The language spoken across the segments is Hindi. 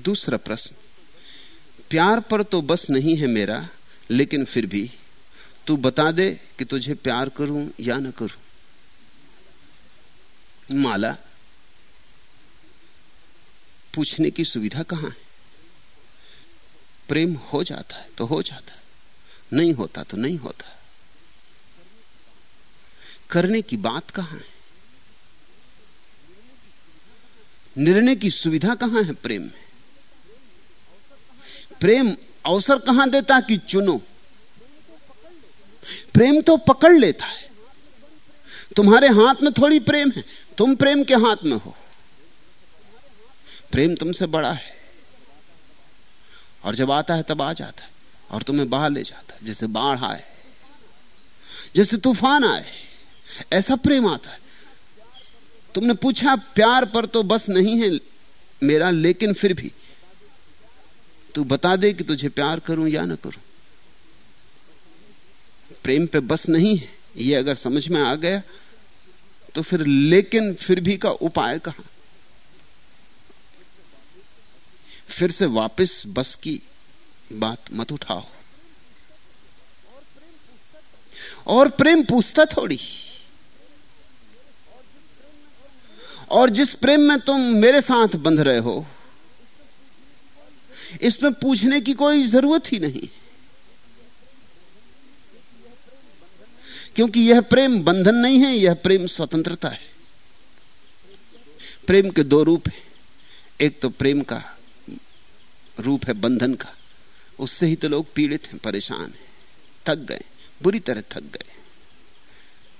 दूसरा प्रश्न, प्यार पर तो बस नहीं है मेरा, लेकिन फिर भी तू बता दे कि तुझे प्यार करूँ या न करूँ। माला, पूछने की सुविधा कहाँ है? प्रेम हो जाता है तो हो जाता है, नहीं होता तो नहीं होता। करने की बात कहाँ है? निर्णय की सुविधा कहाँ है प्रेम में? प्रेम अवसर कहाँ देता कि चुनो? प्रेम तो पकड़ लेता है। तुम्हारे हाथ में थोड़ी प्रेम है, तुम प्रेम के हाथ में हो। प्रेम तुमसे बड़ा है। और जब आता है, तब आ जाता है। और तुम्हें बाहर ले जाता है, जैसे बाढ़ आए, जैसे तूफ़ान आए, ऐसा प्रेम आता है। तुमने पूछा, प्यार पर तो बस नहीं है मेरा, लेकिन फिर भी तू बता दे कि तुझे प्यार करूँ या ना करूँ? प्रेम पे बस नहीं है। ये अगर समझ में आ गया तो फिर लेकिन फिर भी का उपाय कहाँ? फिर से वापस बस की बात मत उठाओ। और प्रेम पूछता थोड़ी। और जिस प्रेम में तुम मेरे साथ बंध रहे हो इसमें पूछने की कोई ज़रूरत ही नहीं। क्योंकि यह प्रेम बंधन नहीं है, यह प्रेम स्वतंत्रता है। प्रेम के दो रूप हैं। एक तो प्रेम का रूप है बंधन का। उससे ही तो लोग पीड़ित हैं, परेशान हैं। थक गए, बुरी तरह थक गए।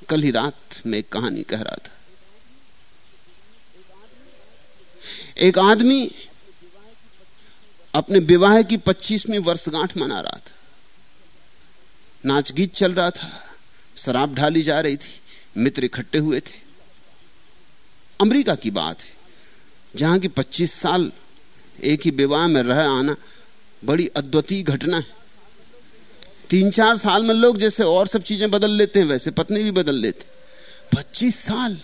कल ही रात में एक कहानी कह रहा था। एक आदमी अपने विवाह की पच्चीसवीं वर्षगांठ मना रहा था। नाच गीत चल रहा था, शराब ढाली जा रही थी, मित्र इकट्ठे हुए थे। अमेरिका की बात है, जहाँ की 25 साल एक ही विवाह में रह आना बड़ी अद्वितीय घटना है। तीन चार साल में लोग जैसे और सब चीज़ें बदल लेते हैं, वैसे पत्नी भी बदल लेते पच्चीस साल,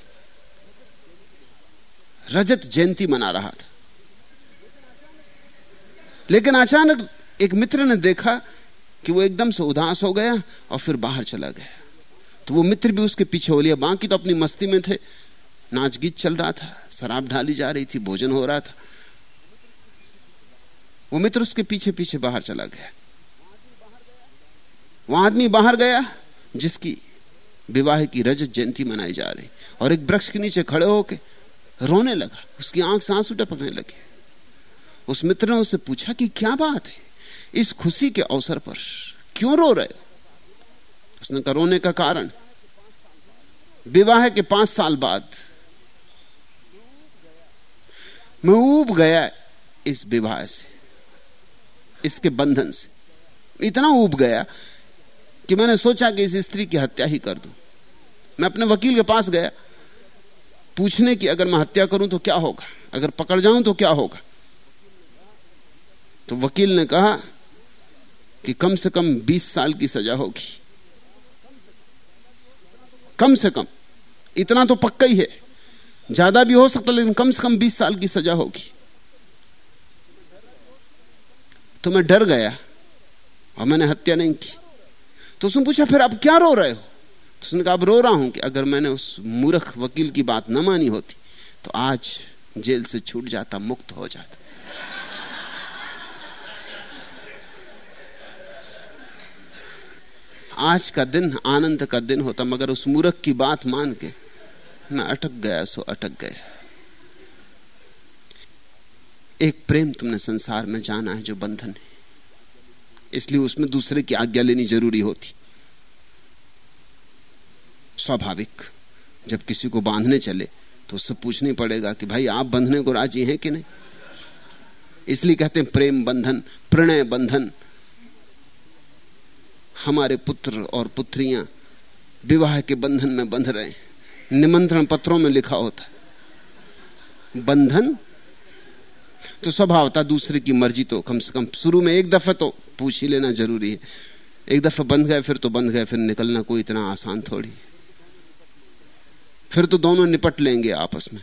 रजत जयंती मना रहा था। लेकिन अचानक एक मित्र ने देखा कि वो एकदम से उदास हो गया और फिर बाहर चला गया। तो वो मित्र भी उसके पीछे हो लिया। बाकी तो अपनी मस्ती में थे। नाच गीत चल रहा था, शराब ढाली जा रही थी, भोजन हो रहा था। वो मित्र उसके पीछे पीछे बाहर चला गया। वह आदमी बाहर गया, जिसकी विवाह की रजत जयंती मनाई जा रही। और एक वृक्ष के नीचे खड़े होके रोने लगा। उसकी आँख से आँसू टपकने लगे। उस मित्र ने उससे पूछा कि क्या बात है? इस खुशी के अवसर पर क्यों रो रहे उसने कहा, रोने का कारण। विवाह के पाँच साल बाद मैं ऊब गया इस विवाह से, इसके बंधन से। इतना ऊब गया कि मैंने सोचा कि इस स्त्री की हत्या ही कर दूँ। मैं अपने वकील के पास गया, पूछने की अगर मैं हत्या करूँ तो क्या होगा? अगर पकड़ जाऊँ तो क्या होगा? तो वकील ने कहा कि कम से कम 20 साल की सजा होगी। कम से कम। इतना तो पक्का ही है। ज़्यादा भी हो सकता लेकिन कम से कम 20 साल की सजा होगी। तो मैं डर गया और मैंने हत्या नहीं की। तो उसने पूछा, फिर अब क्या रो रहे हो? तो उसने कहा, अब रो रहा हूँ कि अगर मैंने उस मूर्ख वकील की बात न मानी होती तो आज जेल से छूट जाता, मुक्त हो जाता। आज का दिन आनंद का दिन होता, मगर उस मूर्ख की बात मान के मैं अटक गया, सो अटक गया एक प्रेम तुमने संसार में जाना है जो बंधन है। इसलिए उसमें दूसरे की आज्ञा लेनी ज़रूरी होती। स्वाभाविक, जब किसी को बांधने चले तो उससे पूछनी पड़ेगा कि भाई, आप बंधने को राज़ी हैं कि नहीं? इसलिए कहते हैं, प्रेम बंधन, प्रणय बंधन हमारे पुत्र और पुत्रियाँ विवाह के बंधन में बंध रहे हैं। निमंत्रण पत्रों में लिखा होता है। बंधन? तो स्वभावता दूसरे की मर्ज़ी तो कम से कम शुरू में एक दफ़ा तो पूछ ही लेना ज़रूरी है। एक दफ़ा बंध गए फिर तो बंध गए फिर निकलना कोई इतना आसान थोड़ी फिर तो दोनों निपट लेंगे आपस में।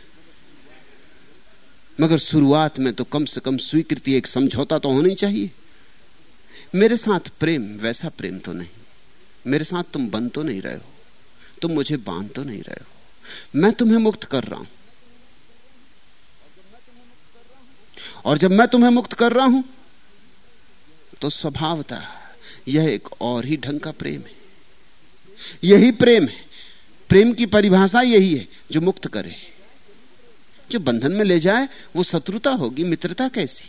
मगर शुरुआत में तो कम से कम स्वीकृति एक समझौता तो होनी चाहिए। मेरे साथ प्रेम, वैसा प्रेम तो नहीं। मेरे साथ तुम बन तो नहीं रहे हो। तुम मुझे बाँध तो नहीं रहे हो। मैं तुम्हें मुक्त कर रहा हूँ। और जब मैं तुम्हें मुक्त कर रहा हूँ तो स्वभावता यह एक और ही ढंग का प्रेम है। यही प्रेम है। प्रेम की परिभाषा यही है, जो मुक्त करे। जो बंधन में ले जाए, वो शत्रुता होगी, मित्रता कैसी?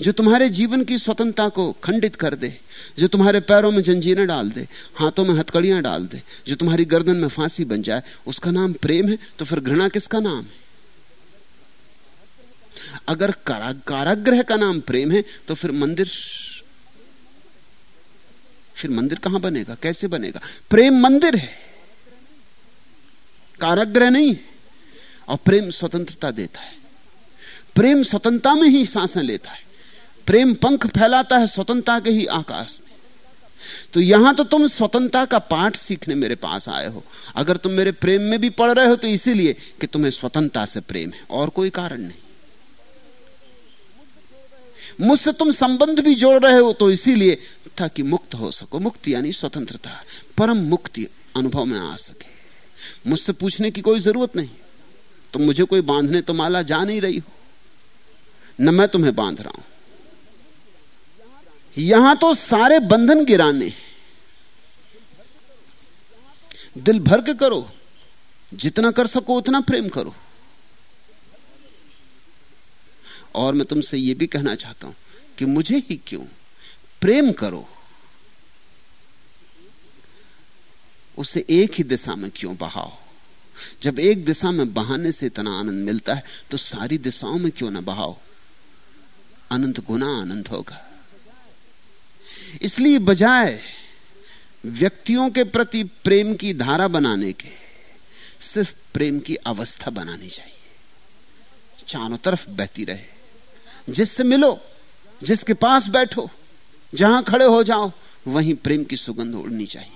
जो तुम्हारे जीवन की स्वतंत्रता को खंडित कर दे, जो तुम्हारे पैरों में जंजीरें डाल दे, हाथों में हथकड़ियाँ डाल दे, जो तुम्हारी गर्दन में फांसी बन जाए, उसका नाम प्रेम है तो फिर घृणा किसका नाम है? अगर काराग्रह का नाम प्रेम है तो फिर मंदिर फिर मंदिर कहाँ बनेगा, कैसे बनेगा? प्रेम मंदिर है। काराग्रह नहीं है, और प्रेम स्वतंत्रता देता है। प्रेम स्वतंत्रता में ही साँसें लेता है। प्रेम पंख फैलाता है स्वतंत्रता के ही आकाश में। तो यहाँ तो तुम स्वतंत्रता का पाठ सीखने मेरे पास आए हो। अगर तुम मेरे प्रेम में भी पढ़ रहे हो तो इसीलिए कि तुम्हें स्वतंत्रता से प्रेम है। और कोई कारण नहीं। मुझसे तुम संबंध भी जोड़ रहे हो तो इसीलिए ताकि मुक्त हो सको। मुक्ति यानी स्वतंत्रता। परम मुक्ति अनुभव में आ सके। मुझसे पूछने की कोई ज़रूरत नहीं। तुम मुझे कोई बांधने तो माला जा नहीं रही हो। न मैं तुम्हें बाँध रहा हूँ। यहाँ तो सारे बंधन गिराने दिल भर के करो, जितना कर सको उतना प्रेम करो। और मैं तुमसे यह भी कहना चाहता हूँ कि मुझे ही क्यों? प्रेम करो। उसे एक ही दिशा में क्यों बहाओ? जब एक दिशा में बहाने से इतना आनंद मिलता है तो सारी दिशाओं में क्यों ना बहाओ? अनंत गुना आनंद होगा। इसलिए बजाय व्यक्तियों के प्रति प्रेम की धारा बनाने के, सिर्फ़ प्रेम की अवस्था बनानी चाहिए। चारों तरफ़ बहती रहे। जिससे मिलो, जिसके पास बैठो, जहाँ खड़े हो जाओ, वहीं प्रेम की सुगंध उड़नी चाहिए।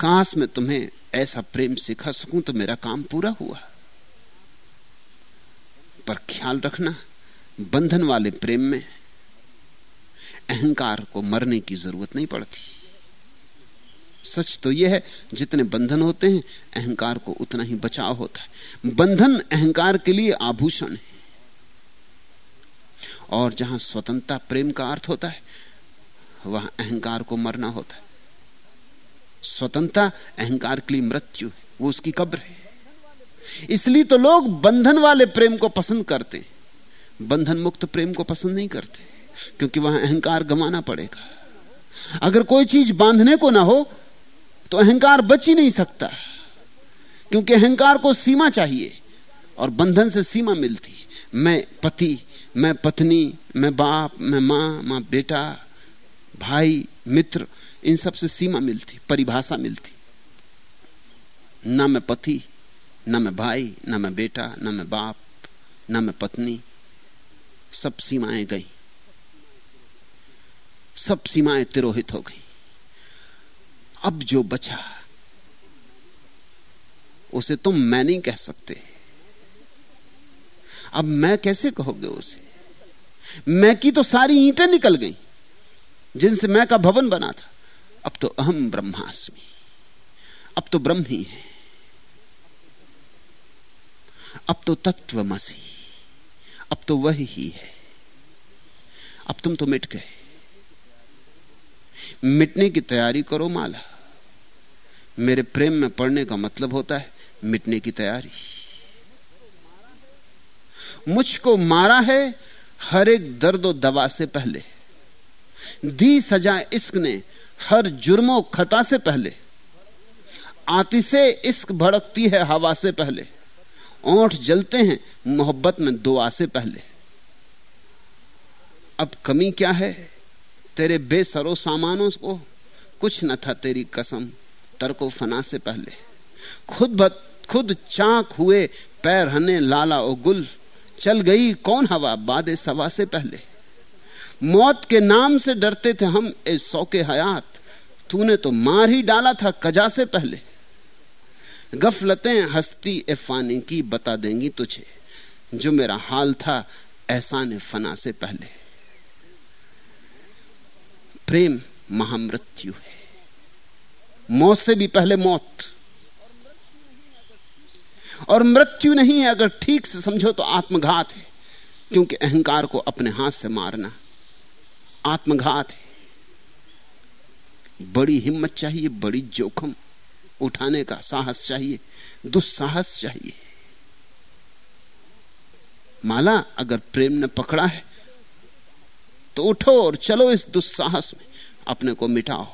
काश में तुम्हें ऐसा प्रेम सिखा सकूँ तो मेरा काम पूरा हुआ। पर ख्याल रखना, बंधन वाले प्रेम में अहंकार को मरने की ज़रूरत नहीं पड़ती। सच तो यह है, जितने बंधन होते हैं, अहंकार को उतना ही बचाव होता है। बंधन अहंकार के लिए आभूषण है। और जहाँ स्वतंत्रता प्रेम का अर्थ होता है, वहाँ अहंकार को मरना होता है। स्वतंत्रता अहंकार के लिए मृत्यु है, वो उसकी कब्र है। इसलिए तो लोग बंधन वाले प्रेम को पसंद करते बंधन मुक्त प्रेम को पसंद नहीं करते। क्योंकि वहाँ अहंकार गमाना पड़ेगा। अगर कोई चीज़ बांधने को ना हो तो अहंकार बच ही नहीं सकता। क्योंकि अहंकार को सीमा चाहिए, और बंधन से सीमा मिलती। मैं पति, मैं पत्नी, मैं बाप, मैं माँ माँ बेटा, भाई, मित्र, इन सबसे सीमा मिलती, परिभाषा मिलती। ना मैं पति, ना मैं भाई, ना मैं बेटा, ना मैं बाप, ना मैं पत्नी, सब सीमाएँ गई। सब सीमाएँ तिरोहित हो गई। अब जो बचा, उसे तुम मैं नहीं कह सकते। अब मैं कैसे कहोगे उसे? मैं की तो सारी ईंटें निकल गई, जिनसे मैं का भवन बना था। अब तो अहम ब्रह्मास्मि, अब तो ब्रह्म ही है। अब तो तत्वमसी अब तो वही ही है। अब तुम तो मिट गए। मिटने की तैयारी करो माला। मेरे प्रेम में पड़ने का मतलब होता है मिटने की तैयारी। मुझको मारा है हर एक दर्द और दवा से पहले। दी सजा इश्क ने हर जुर्मो खता से पहले। आती से इश्क भड़कती है हवा से पहले। ओठ जलते हैं मोहब्बत में दुआ से पहले। अब कमी क्या है? तेरे बेसरो सामानों को कुछ न था तेरी कसम तरको फना से पहले। खुद बत खुद चाक हुए पैर हने लाला ओ गुल चल गई कौन हवा बादे सवा से पहले। मौत के नाम से डरते थे हम ए सौ के हयात, तूने तो मार ही डाला था कजा से पहले। गफलतें हस्ती ए फानी की बता देंगी तुझे, जो मेरा हाल था एहसान फना से पहले। प्रेम महामृत्यु है। मौत से भी पहले मौत। और मृत्यु नहीं है, अगर ठीक से समझो तो आत्मघात है, क्योंकि अहंकार को अपने हाथ से मारना आत्मघात है। बड़ी हिम्मत चाहिए, बड़ी जोखम उठाने का साहस चाहिए, दुस्साहस चाहिए। माला अगर प्रेम ने पकड़ा है तो उठो और चलो इस दुस्साहस में, अपने को मिटाओ।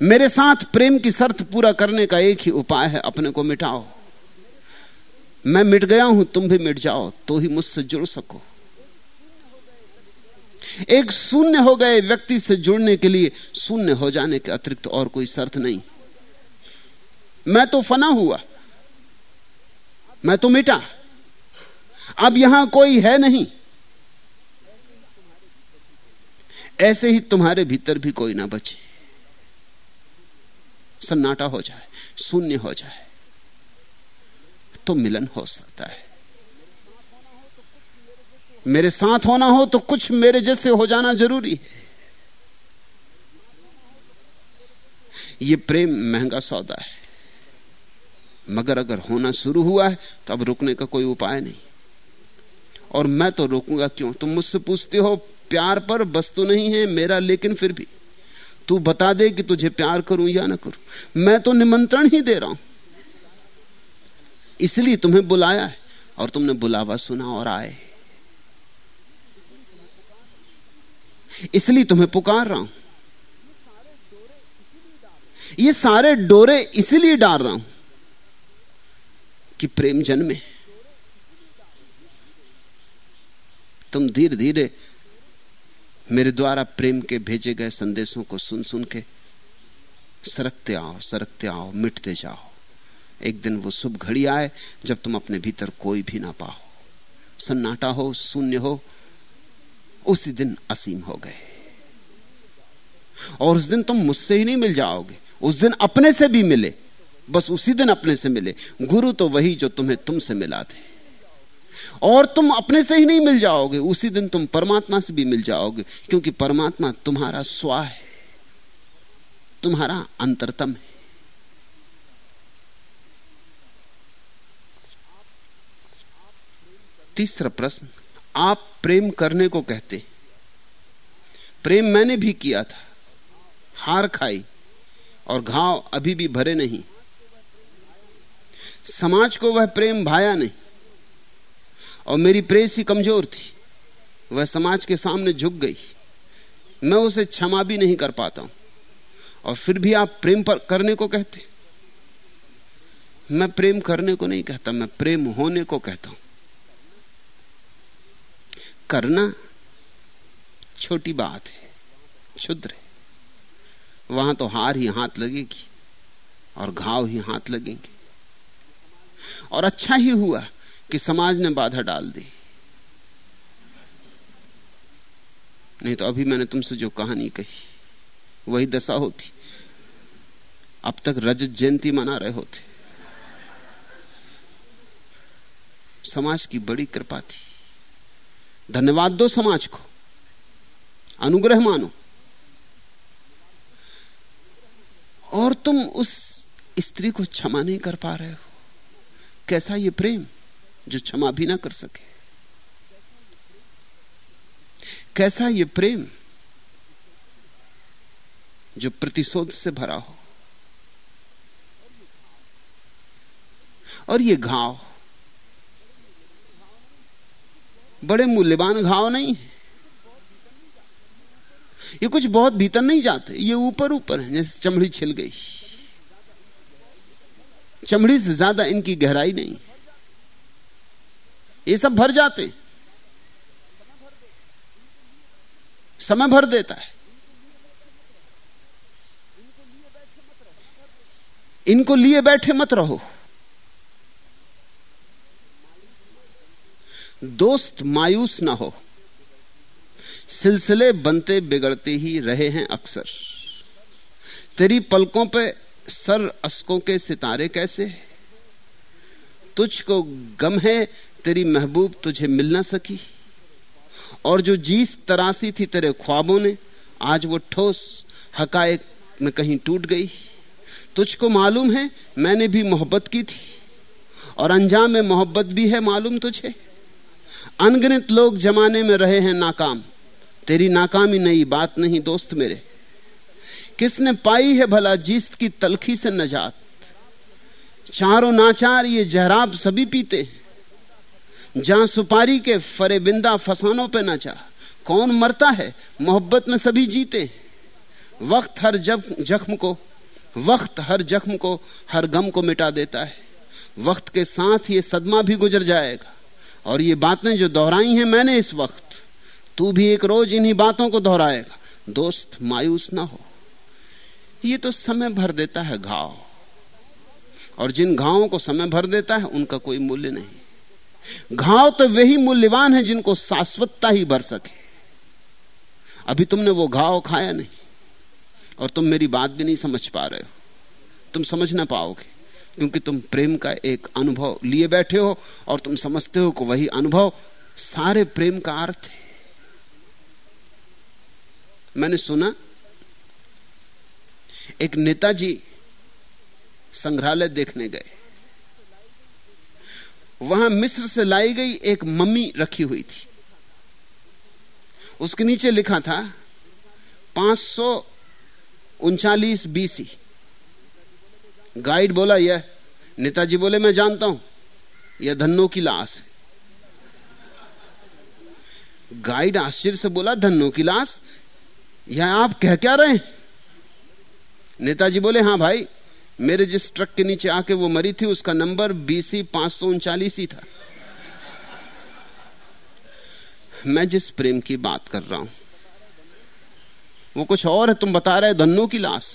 मेरे साथ प्रेम की शर्त पूरा करने का एक ही उपाय है, अपने को मिटाओ। मैं मिट गया हूँ, तुम भी मिट जाओ तो ही मुझसे जुड़ सको। एक शून्य हो गए व्यक्ति से जुड़ने के लिए, शून्य हो जाने के अतिरिक्त और कोई शर्त नहीं। मैं तो फना हुआ, मैं तो मिटा। अब यहाँ कोई है नहीं। ऐसे ही तुम्हारे भीतर भी कोई ना बचे। सन्नाटा हो जाए, शून्य हो जाए तो मिलन हो सकता है। मेरे साथ होना हो तो कुछ मेरे जैसे हो जाना ज़रूरी है। यह प्रेम महँगा सौदा है। मगर अगर होना शुरू हुआ है तो अब रुकने का कोई उपाय नहीं। और मैं तो रोकूँगा क्यों? तुम मुझसे पूछते हो प्यार पर वस्तु नहीं है, मेरा लेकिन फिर भी। तू बता दे कि तुझे प्यार करूँ या ना करूँ। मैं तो निमंत्रण ही दे रहा हूँ। इसलिए तुम्हें बुलाया है और तुमने बुलावा सुना और आए। इसलिए तुम्हें पुकार रहा हूँ। ये सारे डोरे इसलिए डाल रहा हूँ कि प्रेम जन्मे। तुम धीरे धीरे मेरे द्वारा प्रेम के भेजे गए संदेशों को सुन सुन के सरकते आओ सरकते आओ, मिटते जाओ। एक दिन वो शुभ घड़ी आए जब तुम अपने भीतर कोई भी ना पाओ। सन्नाटा हो, शून्य हो, उसी दिन असीम हो गए। और उस दिन तुम मुझसे ही नहीं मिल जाओगे। उस दिन अपने से भी मिले, बस उसी दिन अपने से मिले। गुरु तो वही जो तुम्हें तुमसे मिला थे और तुम अपने से ही नहीं मिल जाओगे। उसी दिन तुम परमात्मा से भी मिल जाओगे, क्योंकि परमात्मा तुम्हारा स्वा है। तुम्हारा अंतरतम है। तीसरा प्रश्न, आप प्रेम करने को कहते प्रेम मैंने भी किया था। हार खाई और घाव अभी भी भरे नहीं। समाज को वह प्रेम भाया नहीं। और मेरी प्रेस ही कमज़ोर थी। वह समाज के सामने झुक गई। मैं उसे क्षमा भी नहीं कर पाता हूँ। और फिर भी आप प्रेम पर करने को कहते मैं प्रेम करने को नहीं कहता, मैं प्रेम होने को कहता हूँ। करना छोटी बात है, क्षुद्र है। वहाँ तो हार ही हाथ लगेगी और घाव ही हाथ लगेंगे। और अच्छा ही हुआ कि समाज ने बाधा डाल दी। नहीं तो अभी मैंने तुमसे जो कहानी कही, वही दशा होती। अब तक रजत जयंती मना रहे होते। समाज की बड़ी कृपा थी। धन्यवाद दो समाज को। अनुग्रह मानो। और तुम उस स्त्री को क्षमा नहीं कर पा रहे हो। कैसा ये प्रेम? जो क्षमा भी ना कर सके। कैसा ये प्रेम जो प्रतिशोध से भरा हो? और ये घाव, बड़े मूल्यवान घाव नहीं है। ये कुछ बहुत भीतर नहीं जाते, ये ऊपर ऊपर है, जैसे चमड़ी छिल गई। चमड़ी से ज़्यादा इनकी गहराई नहीं। ये सब भर जाते। समय भर देता है। इनको लिए बैठे मत रहो। दोस्त मायूस ना हो। सिलसिले बनते बिगड़ते ही रहे हैं अक्सर। तेरी पलकों पे सर अस्कों के सितारे कैसे? तुझको गम है तेरी महबूब तुझे मिल ना सकी। और जो जीस तरासी थी तेरे ख्वाबों ने, आज वो ठोस हकायक में कहीं टूट गई। तुझको मालूम है, मैंने भी मोहब्बत की थी। और अंजाम में मोहब्बत भी है मालूम तुझे। अनगिनत लोग जमाने में रहे हैं नाकाम। तेरी नाकामी नई बात नहीं, दोस्त मेरे। किसने पाई है भला जिस की तलखी से नजात? चारों नाचार ये जहराब सभी पीते हैं। जहाँ सुपारी के फरे बिंदा फसानों पे नचा कौन मरता है? मोहब्बत में सभी जीते वक्त हर जब जख्म को, वक्त हर जख्म को, हर गम को मिटा देता है। वक्त के साथ ये सदमा भी गुजर जाएगा। और ये बातें जो दोहराई हैं मैंने इस वक्त, तू भी एक रोज इन्हीं बातों को दोहराएगा। दोस्त, मायूस ना हो। ये तो समय भर देता है घाव। और जिन घावों को समय भर देता है, उनका कोई मूल्य नहीं। घाव तो वही मूल्यवान है जिनको शाश्वतता ही भर सके। अभी तुमने वो घाव खाया नहीं, और तुम मेरी बात भी नहीं समझ पा रहे हो। तुम समझ ना पाओगे, क्योंकि तुम प्रेम का एक अनुभव लिए बैठे हो, और तुम समझते हो कि वही अनुभव सारे प्रेम का अर्थ है। मैंने सुना, एक नेताजी संग्रहालय देखने गए। वहाँ मिस्र से लाई गई एक मम्मी रखी हुई थी। उसके नीचे लिखा था, पाँच सौ उनचालीस बीसी गाइड बोला, यह नेताजी बोले, मैं जानता हूँ, यह धन्नो की लाश है। गाइड आश्चर्य से बोला, धन्नो की लाश? यह आप कह क्या रहे नेताजी बोले, हाँ भाई मेरे जिस ट्रक के नीचे आके वो मरी थी, उसका नंबर बीसी पाँच सौ उनचालीस ही था। मैं जिस प्रेम की बात कर रहा हूँ, वो कुछ और है, तुम बता रहे धन्नो की लाश।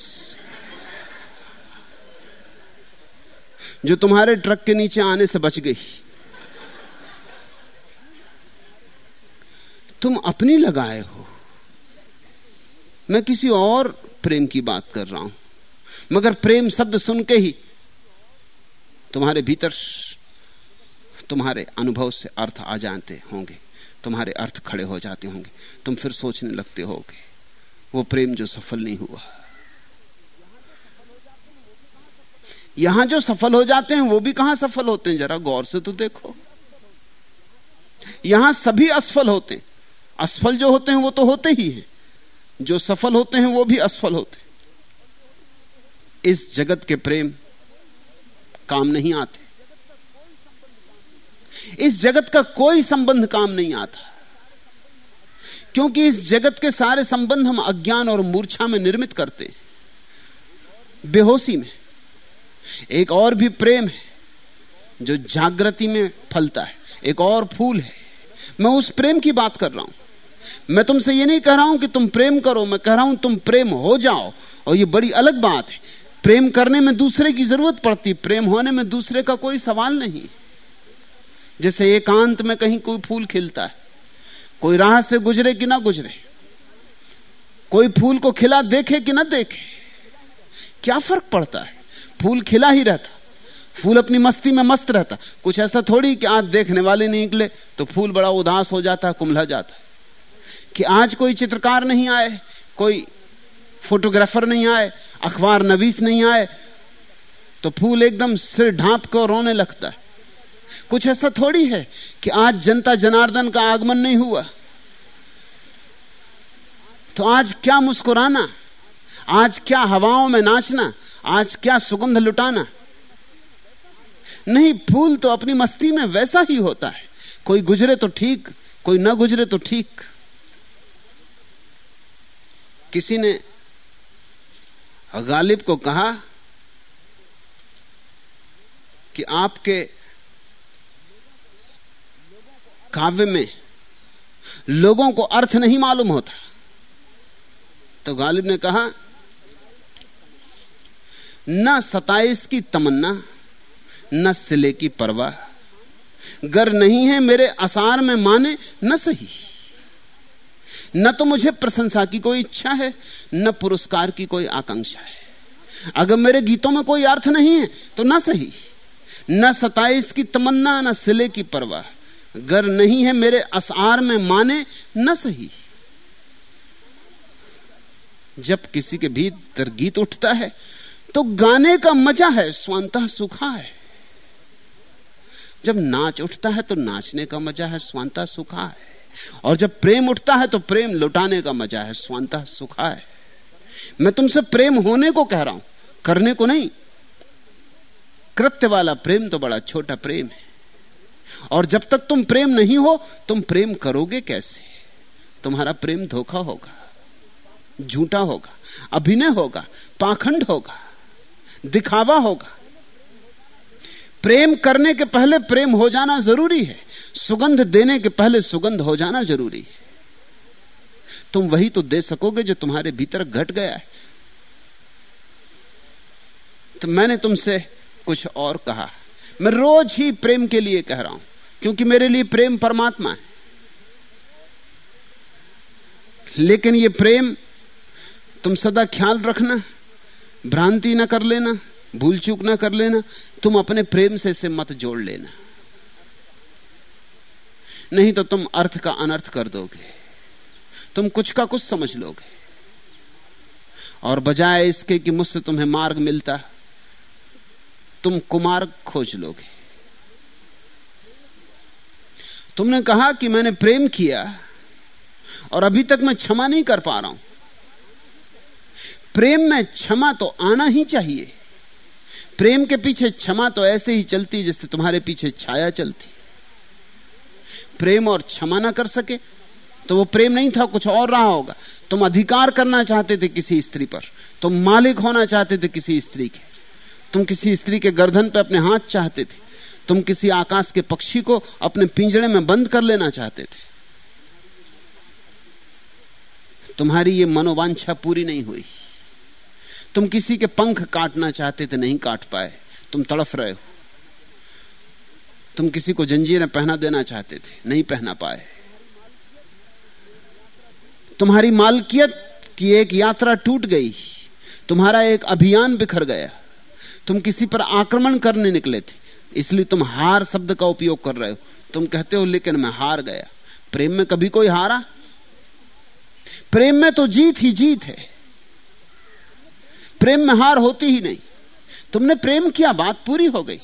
जो तुम्हारे ट्रक के नीचे आने से बच गई। तुम अपनी लगाए हो। मैं किसी और प्रेम की बात कर रहा हूँ। मगर प्रेम शब्द सुन के ही तुम्हारे भीतर तुम्हारे अनुभव से अर्थ आ जाते होंगे। तुम्हारे अर्थ खड़े हो जाते होंगे। तुम फिर सोचने लगते होगे, वो प्रेम जो सफल नहीं हुआ। यहाँ जो सफल हो जाते हैं, वो भी कहाँ सफल होते हैं? जरा गौर से तो देखो। यहाँ सभी असफल होते हैं। असफल जो होते हैं, वो तो होते ही हैं। जो सफल होते हैं, वो भी असफल होते हैं। इस जगत के प्रेम काम नहीं आते। इस जगत का कोई संबंध काम नहीं आता। क्योंकि इस जगत के सारे संबंध हम अज्ञान और मूर्छा में निर्मित करते बेहोशी में। एक और भी प्रेम है जो जागृति में फलता है। एक और फूल है। मैं उस प्रेम की बात कर रहा हूँ। मैं तुमसे ये नहीं कह रहा हूँ कि तुम प्रेम करो, मैं कह रहा हूँ तुम प्रेम हो जाओ। और ये बड़ी अलग बात है। प्रेम करने में दूसरे की ज़रूरत पड़ती, प्रेम होने में दूसरे का कोई सवाल नहीं। जैसे एकांत में कहीं कोई फूल खिलता है, कोई राह से गुजरे कि ना गुजरे, कोई फूल को खिला देखे कि ना देखे, क्या फ़र्क पड़ता है? फूल खिला ही रहता, फूल अपनी मस्ती में मस्त रहता, कुछ ऐसा थोड़ी कि आज देखने वाले नहीं निकले तो फूल बड़ा उदास हो जाता कुमला जाता। कि आज कोई चित्रकार नहीं आए, कोई फोटोग्राफर नहीं आए, अखबार नवीस नहीं आए तो फूल एकदम सिर ढांप कर रोने लगता है। कुछ ऐसा थोड़ी है कि आज जनता जनार्दन का आगमन नहीं हुआ। तो आज क्या मुस्कुराना? आज क्या हवाओं में नाचना? आज क्या सुगंध लुटाना? नहीं, फूल तो अपनी मस्ती में वैसा ही होता है। कोई गुजरे तो ठीक, कोई ना गुजरे तो ठीक। किसी ने गालिब को कहा कि आपके काव्य में लोगों को अर्थ नहीं मालूम होता। तो गालिब ने कहा, न सताइस की तमन्ना, न सिले की परवाह। गर नहीं है मेरे आसार में माने, न सही। न तो मुझे प्रशंसा की कोई इच्छा है, न पुरस्कार की कोई आकांक्षा है। अगर मेरे गीतों में कोई अर्थ नहीं है तो ना सही। न सताइस की तमन्ना, न सिले की परवाह। गर नहीं है मेरे असार में माने, न सही। जब किसी के भीतर गीत उठता है तो गाने का मज़ा है, स्वांता सुखा है। जब नाच उठता है तो नाचने का मज़ा है, स्वांता सुखा है। और जब प्रेम उठता है तो प्रेम लुटाने का मज़ा है, स्वांता सुखा है। मैं तुमसे प्रेम होने को कह रहा हूँ, करने को नहीं। कृत्य वाला प्रेम तो बड़ा छोटा प्रेम है। और जब तक तुम प्रेम नहीं हो, तुम प्रेम करोगे कैसे? तुम्हारा प्रेम धोखा होगा, झूठा होगा, अभिनय होगा, पाखंड होगा, दिखावा होगा। प्रेम करने के पहले प्रेम हो जाना ज़रूरी है। सुगंध देने के पहले सुगंध हो जाना ज़रूरी है। तुम वही तो दे सकोगे जो तुम्हारे भीतर घट गया है। तो मैंने तुमसे कुछ और कहा। मैं रोज ही प्रेम के लिए कह रहा हूँ, क्योंकि मेरे लिए प्रेम परमात्मा है। लेकिन ये प्रेम तुम सदा ख्याल रखना, भ्रांति ना कर लेना, भूल चूक ना कर लेना, तुम अपने प्रेम से इसे मत जोड़ लेना। नहीं तो तुम अर्थ का अनर्थ कर दोगे। तुम कुछ का कुछ समझ लोगे। और बजाय इसके कि मुझसे तुम्हें मार्ग मिलता, तुम कुमार्ग खोज लोगे। तुमने कहा कि मैंने प्रेम किया और अभी तक मैं क्षमा नहीं कर पा रहा हूँ। प्रेम में क्षमा तो आना ही चाहिए। प्रेम के पीछे क्षमा तो ऐसे ही चलती जैसे तुम्हारे पीछे छाया चलती। प्रेम और क्षमा ना कर सके तो वो प्रेम नहीं था, कुछ और रहा होगा। तुम अधिकार करना चाहते थे किसी स्त्री पर, तुम मालिक होना चाहते थे किसी स्त्री के। तुम किसी स्त्री के गर्दन पर अपने हाथ चाहते थे। तुम किसी आकाश के पक्षी को अपने पिंजड़े में बंद कर लेना चाहते थे। तुम्हारी ये मनोवांछा पूरी नहीं हुई। तुम किसी के पंख काटना चाहते थे, नहीं काट पाए। तुम तड़फ रहे हो। तुम किसी को जंजीरें पहना देना चाहते थे, नहीं पहना पाए। तुम्हारी मालकियत की एक यात्रा टूट गई, तुम्हारा एक अभियान बिखर गया, तुम किसी पर आक्रमण करने निकले थे, इसलिए तुम हार शब्द का उपयोग कर रहे हो। तुम कहते हो, लेकिन मैं हार गया। प्रेम में कभी कोई हारा? प्रेम में तो जीत ही जीत है। प्रेम में हार होती ही नहीं। तुमने प्रेम किया, बात पूरी हो गई।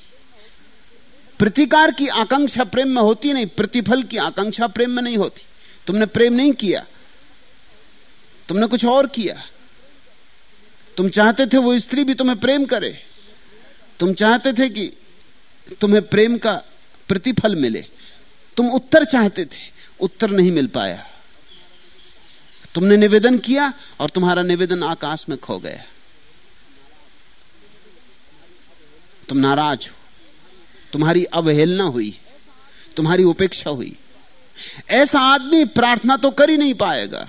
प्रतिकार की आकांक्षा प्रेम में होती नहीं, प्रतिफल की आकांक्षा प्रेम में नहीं होती। तुमने प्रेम नहीं किया। तुमने कुछ और किया। तुम चाहते थे वो स्त्री भी तुम्हें प्रेम करे। तुम चाहते थे कि तुम्हें प्रेम का प्रतिफल मिले। तुम उत्तर चाहते थे, उत्तर नहीं मिल पाया। तुमने निवेदन किया और तुम्हारा निवेदन आकाश में खो गया। तुम नाराज़ हो। तुम्हारी अवहेलना हुई, तुम्हारी उपेक्षा हुई। ऐसा आदमी प्रार्थना तो कर ही नहीं पाएगा,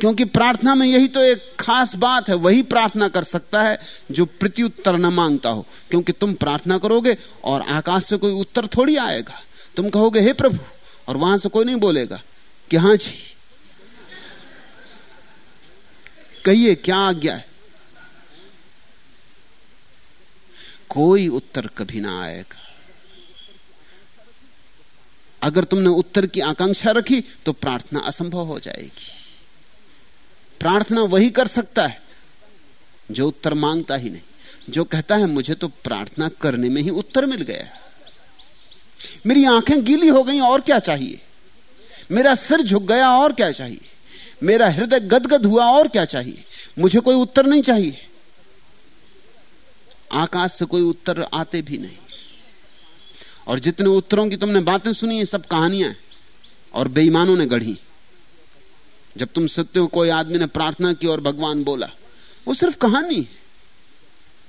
क्योंकि प्रार्थना में यही तो एक खास बात है, वही प्रार्थना कर सकता है जो प्रत्युत्तर न माँगता हो, क्योंकि तुम प्रार्थना करोगे और आकाश से कोई उत्तर थोड़ी आएगा। तुम कहोगे, हे प्रभु, और वहाँ से कोई नहीं बोलेगा कि, हाँ जी। कहिए, क्या आज्ञा है? कोई उत्तर कभी ना आएगा। अगर तुमने उत्तर की आकांक्षा रखी तो प्रार्थना असंभव हो जाएगी। प्रार्थना वही कर सकता है, जो उत्तर माँगता ही नहीं। जो कहता है, मुझे तो प्रार्थना करने में ही उत्तर मिल गया मेरी आँखें गीली हो गई, और क्या चाहिए? मेरा सिर झुक गया, और क्या चाहिए? मेरा हृदय गदगद हुआ, और क्या चाहिए? मुझे कोई उत्तर नहीं चाहिए। आकाश से कोई उत्तर आते भी नहीं। और जितने उत्तरों की तुमने बातें सुनी है सब कहानियाँ हैं, और बेईमानों ने गढ़ी। जब तुम सत्य हो, कोई आदमी ने प्रार्थना की और भगवान बोला, वो सिर्फ़ कहानी है।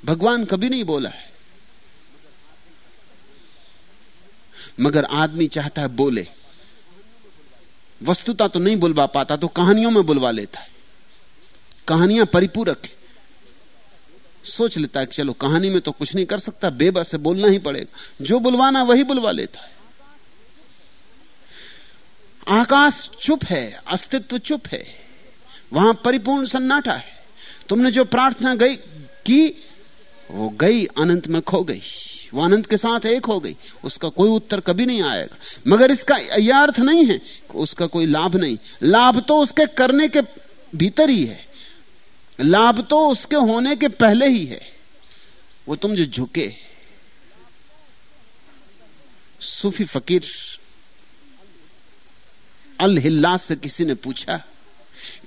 भगवान कभी नहीं बोला है। मगर आदमी चाहता है बोले। वस्तुता तो नहीं बुलवा पाता तो कहानियों में बुलवा लेता है। कहानियाँ परिपूरक है। सोच लेता है कि चलो, कहानी में तो कुछ नहीं कर सकता, बेबस से बोलना ही पड़ेगा। जो बुलवाना, वही बुलवा लेता है। आकाश चुप है, अस्तित्व चुप है, वहाँ परिपूर्ण सन्नाटा है। तुमने जो प्रार्थना गई की, वो गई, अनंत में खो गई। वो अनंत के साथ एक हो गई, उसका कोई उत्तर कभी नहीं आएगा। मगर इसका यह अर्थ नहीं है उसका कोई लाभ नहीं। लाभ तो उसके करने के भीतर ही है। लाभ तो उसके होने के पहले ही है। वो तुम जो झुके। सूफी फकीर अल हिल्लास से किसी ने पूछा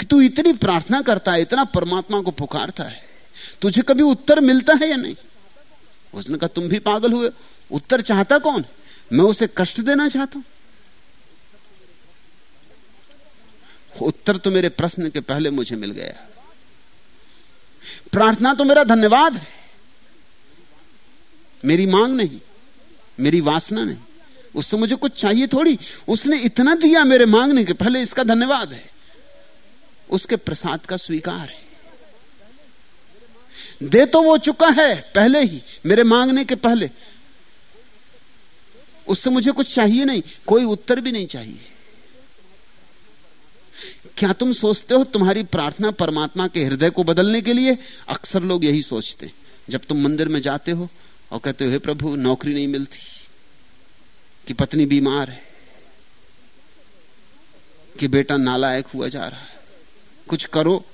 कि तू इतनी प्रार्थना करता है, इतना परमात्मा को पुकारता है, तुझे कभी उत्तर मिलता है या नहीं? उसने कहा, तुम भी पागल हुए उत्तर चाहता कौन? मैं उसे कष्ट देना चाहता हूँ। उत्तर तो मेरे प्रश्न के पहले मुझे मिल गया। प्रार्थना तो मेरा धन्यवाद है। मेरी मांग नहीं, मेरी वासना नहीं। उससे मुझे कुछ चाहिए थोड़ी। उसने इतना दिया मेरे मांगने के, पहले इसका धन्यवाद है। उसके प्रसाद का स्वीकार है। दे तो वो चुका है, पहले ही, मेरे मांगने के पहले। उससे मुझे कुछ चाहिए नहीं, कोई उत्तर भी नहीं चाहिए। क्या तुम सोचते हो तुम्हारी प्रार्थना परमात्मा के हृदय को बदलने के लिए? अक्सर लोग यही सोचते हैं। जब तुम मंदिर में जाते हो और कहते हो, हे प्रभु, नौकरी नहीं मिलती, कि पत्नी बीमार है, कि बेटा नालायक हुआ जा रहा है, कुछ करो।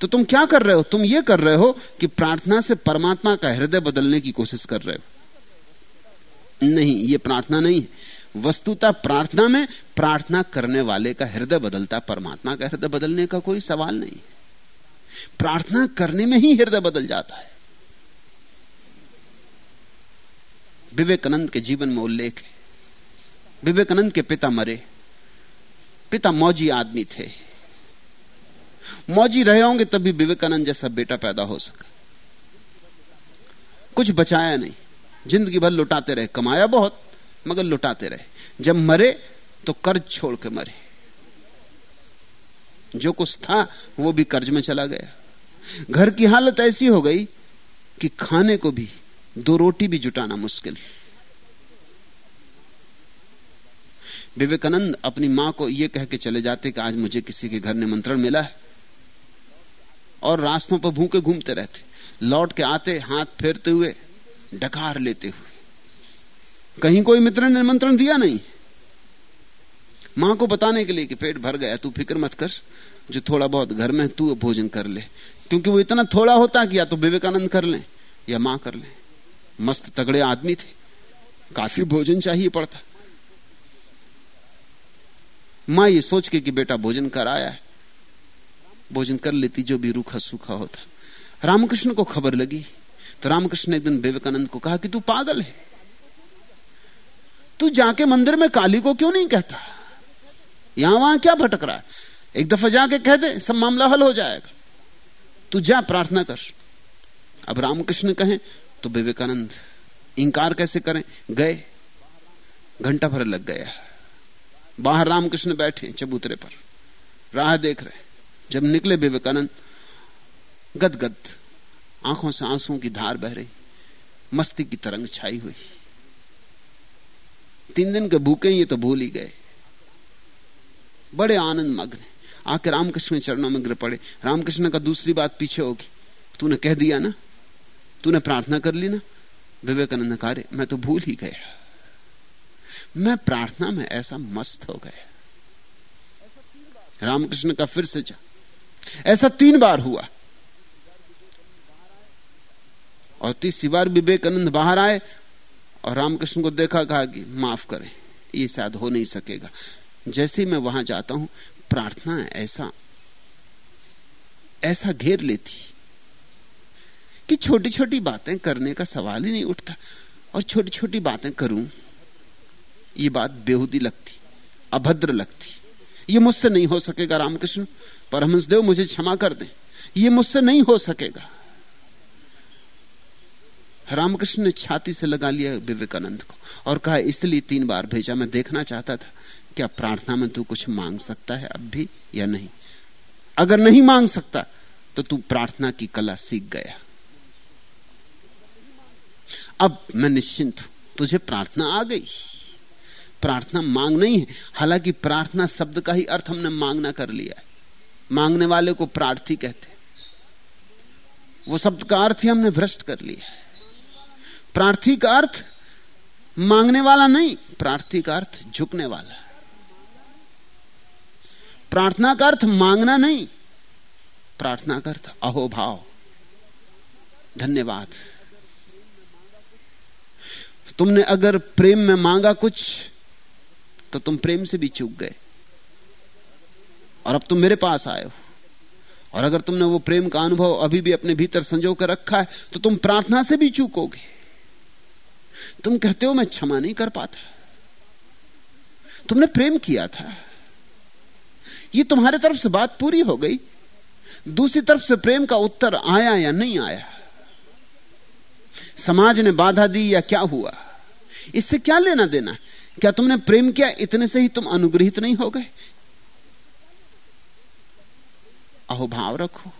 तो तुम क्या कर रहे हो? तुम ये कर रहे हो कि प्रार्थना से परमात्मा का हृदय बदलने की कोशिश कर रहे हो। नहीं, ये प्रार्थना नहीं है। वस्तुता प्रार्थना में प्रार्थना करने वाले का हृदय बदलता परमात्मा का हृदय बदलने का कोई सवाल नहीं। प्रार्थना करने में ही हृदय बदल जाता है। विवेकानंद के जीवन में उल्लेख है। विवेकानंद के पिता मरे। पिता मौजी आदमी थे। मौजी रहे होंगे तभी विवेकानंद जैसा बेटा पैदा हो सका। कुछ बचाया नहीं। ज़िंदगी भर लुटाते रहे। कमाया बहुत। मगर लुटाते रहे। जब मरे तो कर्ज छोड़ के मरे। जो कुछ था, वो भी कर्ज में चला गया। घर की हालत ऐसी हो गई कि खाने को भी, दो रोटी भी जुटाना मुश्किल। विवेकानंद अपनी माँ को यह कह के चले जाते कि आज मुझे किसी के घर निमंत्रण मिला है। और रास्तों पर भूखे घूमते रहते। लौट के आते, हाथ फेरते हुए डकार लेते हुए। कहीं कोई मित्र ने निमंत्रण दिया नहीं। माँ को बताने के लिए कि पेट भर गया, तू फ़िक्र मत कर, जो थोड़ा बहुत घर में तू भोजन कर ले। क्योंकि वो इतना थोड़ा होता कि या तो विवेकानंद कर ले, या माँ कर ले। मस्त तगड़े आदमी थे। काफ़ी भोजन चाहिए पड़ता। माँ ये सोच के कि बेटा भोजन कर आया है। भोजन कर लेती, जो भी रूखा सूखा होता। रामकृष्ण को खबर लगी। तो रामकृष्ण ने एक दिन विवेकानंद को कहा कि तू पागल है। तू जाके मंदिर में काली को क्यों नहीं कहता? यहाँ वहाँ क्या भटक रहा है? एक दफ़ा जाके कह दे, सब मामला हल हो जाएगा। तू जा, प्रार्थना कर। अब रामकृष्ण कहें तो विवेकानंद इंकार कैसे करें? गए। घंटा भर लग गया। बाहर रामकृष्ण बैठे चबूतरे पर। राह देख रहे। जब निकले विवेकानंद, गदगद आँखों से आंसुओं की धार बह रही। मस्ती की तरंग छाई हुई। तीन दिन के भूखे ये तो भूल ही गए। बड़े आनंद मग्न आके रामकृष्ण के चरणों में गिर पड़े। रामकृष्ण का दूसरी बात पीछे होगी। तूने कह दिया ना? तूने प्रार्थना कर ली ना? विवेकानंद कार्य मैं तो भूल ही गया। मैं प्रार्थना में ऐसा मस्त हो गया। रामकृष्ण का फिर से जा। ऐसा तीन बार हुआ। और तीसरी बार विवेकानंद बाहर आए और रामकृष्ण को देखा, कहा कि माफ़ करें, ये शायद हो नहीं सकेगा। जैसे मैं वहाँ जाता हूँ, प्रार्थना ऐसा ऐसा घेर लेती कि छोटी छोटी बातें करने का सवाल ही नहीं उठता और छोटी छोटी बातें करूँ, ये बात बेहूदी लगती, अभद्र लगती। ये मुझसे नहीं हो सकेगा, रामकृष्ण परमहंस देव मुझे क्षमा कर दें। ये मुझसे नहीं हो सकेगा। रामकृष्ण ने छाती से लगा लिया विवेकानंद को और कहा, इसलिए तीन बार भेजा। मैं देखना चाहता था, क्या प्रार्थना में तू कुछ मांग सकता है अब भी या नहीं? अगर नहीं मांग सकता तो तू प्रार्थना की कला सीख गया। अब मैं निश्चिंत हूँ, तुझे प्रार्थना आ गई। प्रार्थना मांग नहीं है। हालाँकि प्रार्थना शब्द का ही अर्थ हमने मांगना कर लिया है। मांगने वाले को प्रार्थी कहते वो शब्द का अर्थ ही हमने भ्रष्ट कर लिया है। प्रार्थी का अर्थ मांगने वाला नहीं, प्रार्थी का अर्थ झुकने वाला। प्रार्थना का अर्थ मांगना नहीं, प्रार्थना का अर्थ अहोभाव। धन्यवाद। तुमने अगर प्रेम में मांगा कुछ तो तुम प्रेम से भी चूक गए। और अब तुम मेरे पास आए हो। और अगर तुमने वो प्रेम का अनुभव अभी भी अपने भीतर संजो कर रखा है तो तुम प्रार्थना से भी चूकोगे। तुम कहते हो मैं क्षमा नहीं कर पाता। तुमने प्रेम किया था। ये तुम्हारे तरफ़ से बात पूरी हो गई। दूसरी तरफ़ से प्रेम का उत्तर आया या नहीं आया? समाज ने बाधा दी या क्या हुआ? इससे क्या लेना देना? क्या तुमने प्रेम किया इतने से ही तुम अनुग्रहित नहीं हो गए? अहोभाव रखो।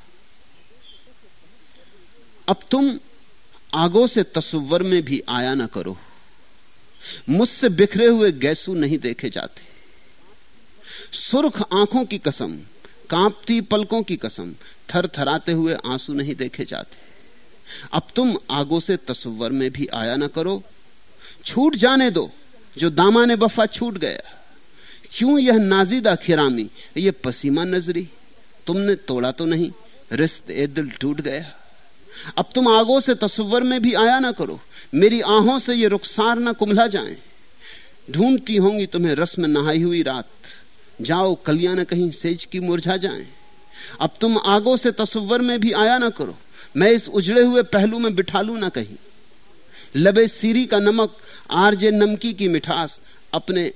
अब तुम आगो से तस्वर में भी आया ना करो। मुझसे बिखरे हुए गैसू नहीं देखे जाते। सुर्ख आँखों की कसम, कांपती पलकों की कसम थर थराते हुए आँसू नहीं देखे जाते। अब तुम आगो से तस्वर में भी आया ना करो। छूट जाने दो, जो दामाने बफा छूट गया। क्यों यह नाजीदा खिरामी यह पसीमा नजरी? तुमने तोड़ा तो नहीं, रिश्त ए दिल टूट गया। अब तुम आगो से तस्वर में भी आया ना करो। मेरी आहों से ये रुखसार ना कुमला जाए। ढूंढती होंगी तुम्हें रस में नहाई हुई रात। जाओ, कलियाँ ना कहीं सेज की मुरझा जाए। अब तुम आगो से तस्वर में भी आया ना करो। मैं इस उजड़े हुए पहलू में बिठा लू ना कहीं। लबे सीरी का नमक, आरजे नमकी की मिठास अपने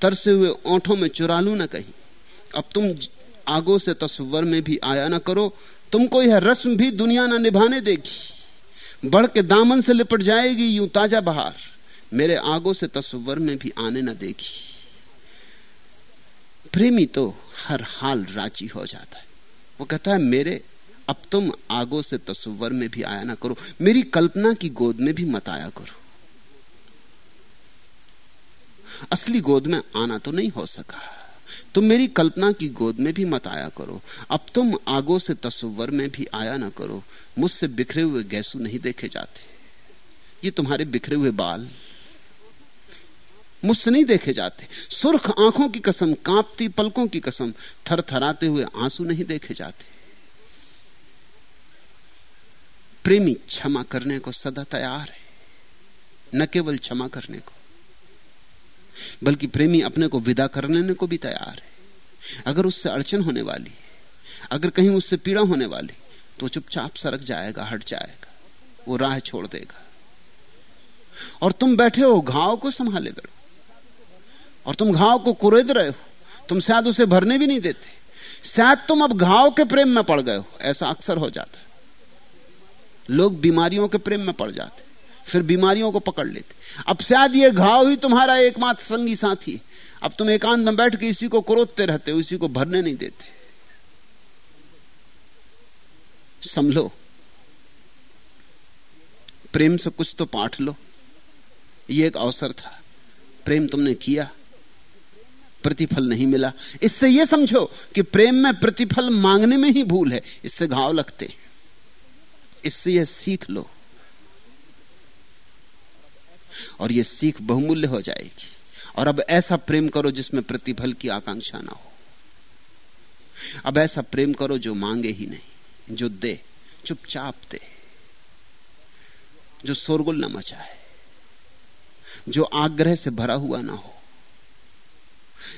तरसे हुए ओंठों में चुरा लू ना कहीं। अब तुम आगो से तस्वर में भी आया ना करो। तुमको यह रस्म भी दुनिया ना निभाने देगी। बढ़ के दामन से लिपट जाएगी यूँ ताज़ा बहार। मेरे आगो से तस्वर में भी आने ना देगी। प्रेमी तो हर हाल राज़ी हो जाता है। वो कहता है, मेरे, अब तुम आगो से तस्वर में भी आया ना करो। मेरी कल्पना की गोद में भी मत आया करो। असली गोद में आना तो नहीं हो सका। तुम मेरी कल्पना की गोद में भी मत आया करो। अब तुम आगो से तस्वर में भी आया ना करो। मुझसे बिखरे हुए गैसू नहीं देखे जाते। ये तुम्हारे बिखरे हुए बाल मुझसे नहीं देखे जाते। सुर्ख आँखों की कसम, कांपती पलकों की कसम थर थराते हुए आँसू नहीं देखे जाते। प्रेमी क्षमा करने को सदा तैयार है, न केवल क्षमा करने को। बल्कि प्रेमी अपने को विदा करने को भी तैयार है। अगर उससे अड़चन होने वाली अगर कहीं उससे पीड़ा होने वाली तो चुपचाप सरक जाएगा, हट जाएगा, वो राह छोड़ देगा। और तुम बैठे हो, घाव को संभाले बैठो और तुम घाव को कुरेद रहे हो, तुम शायद उसे भरने भी नहीं देते। शायद तुम अब घाव के प्रेम में पड़ गए हो, ऐसा अक्सर हो जाता है। लोग बीमारियों के प्रेम में पड़ जाते फिर बीमारियों को पकड़ लेते। अब शायद ये घाव ही तुम्हारा एकमात्र संगी साथी अब तुम एकांत में बैठ के इसी को क्रोधते रहते हो, इसी को भरने नहीं देते। समझो, प्रेम से कुछ तो पाठ लो। ये एक अवसर था। प्रेम तुमने किया, प्रतिफल नहीं मिला। इससे यह समझो कि प्रेम में प्रतिफल मांगने में ही भूल है। इससे घाव लगते इससे यह सीख लो। और यह सीख बहुमूल्य हो जाएगी। और अब ऐसा प्रेम करो जिसमें प्रतिफल की आकांक्षा ना हो। अब ऐसा प्रेम करो जो मांगे ही नहीं, जो दे, चुपचाप दे, जो शोरगुल न मचाए, जो आग्रह से भरा हुआ ना हो,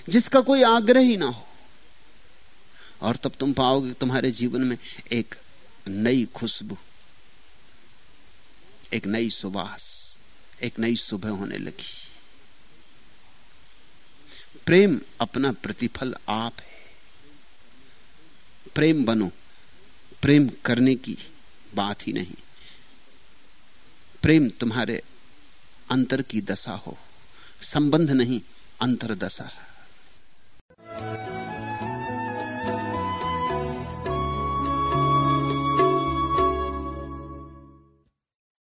जिसका कोई आग्रह ही ना हो। और तब तुम पाओगे तुम्हारे जीवन में एक नई खुशबू, एक नई सुबास एक नई सुबह होने लगी। प्रेम अपना प्रतिफल आप है। प्रेम बनो, प्रेम करने की बात ही नहीं। प्रेम तुम्हारे अंतर की दशा हो, संबंध नहीं अंतर दशा